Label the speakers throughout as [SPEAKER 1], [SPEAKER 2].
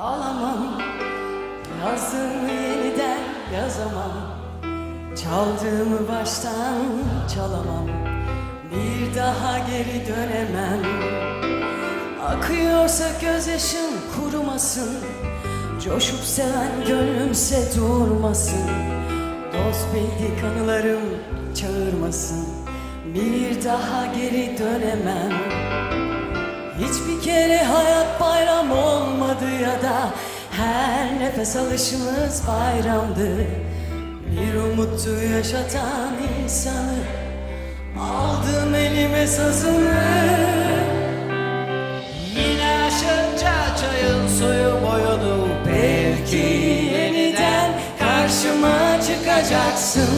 [SPEAKER 1] alamam Yazdım yeniden yazamam. Çaldığımı baştan çalamam Bir daha geri dönemem. Akıyorsa gözyaşım kurumasın Coşup seven gönlümse durmasın. Dost bildik anılarım çağırmasın Bir daha geri dönemem. Hiçbir kere hayat bayram olmadı ya da Her nefes alışımız bayramdı. Bir umuttu yaşatan insanı Aldım elime sazını.
[SPEAKER 2] Yine aşınca çayın suyu boyunu
[SPEAKER 1] Belki yeniden karşıma çıkacaksın.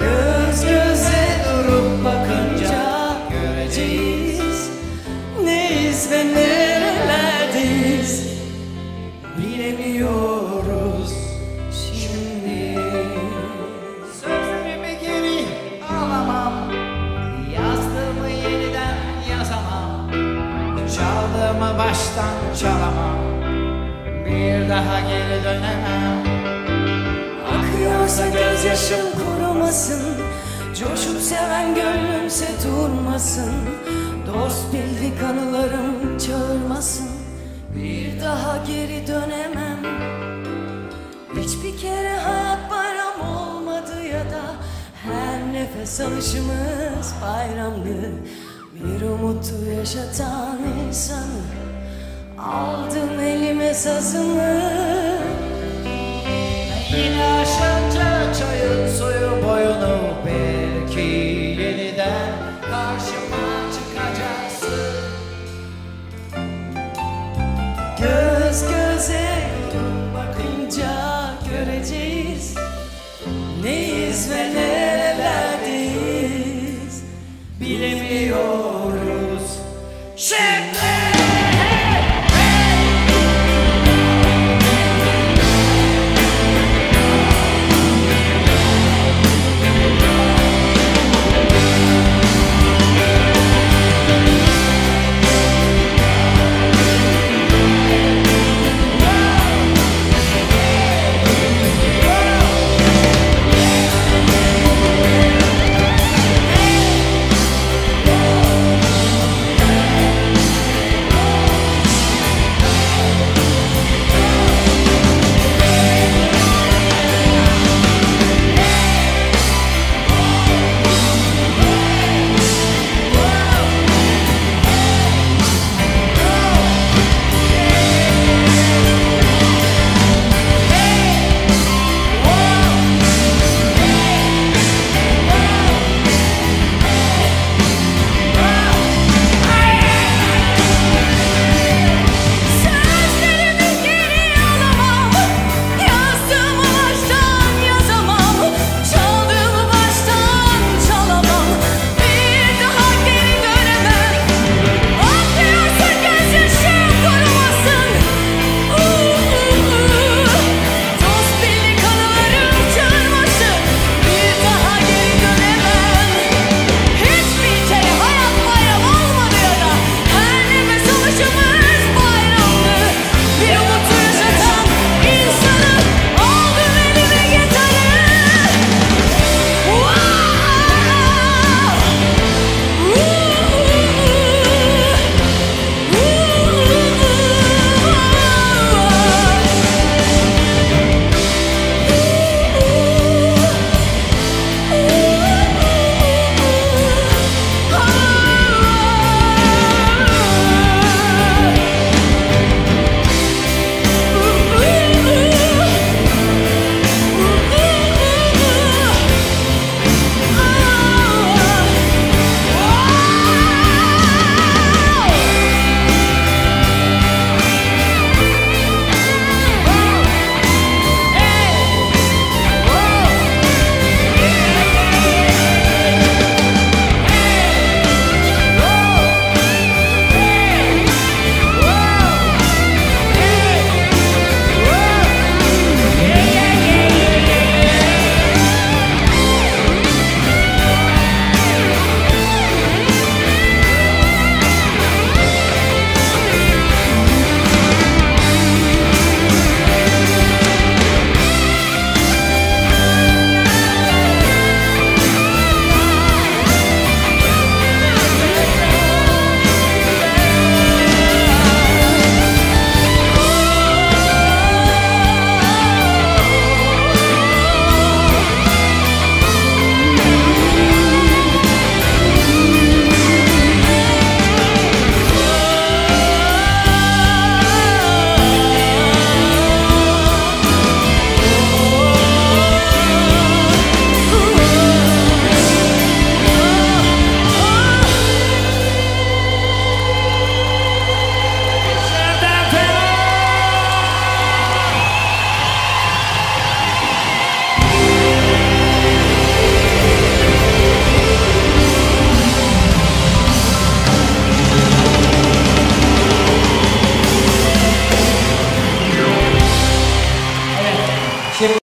[SPEAKER 1] Göz göze Neyiz ve nerelerdeyiz? Bilemiyoruz şimdi.
[SPEAKER 2] Sözlerimi geri alamam. Yazdığımı yeniden yazamam. Çaldığımı baştan çalamam. Bir daha geri dönemem.
[SPEAKER 1] Akıyorsa gözyaşım kurumasın. Coşup seven gönlümse durmasın Dost bildik anılarım çağırmasın. Bir daha geri dönemem. Hiçbir kere hayat bayram olmadı ya da Her nefes alışımız bayramdı. Bir umutu yaşatan insanı Aldım elime sazımı Neyiz ve nerelerdeyiz bilemiyoruz. Şimdi.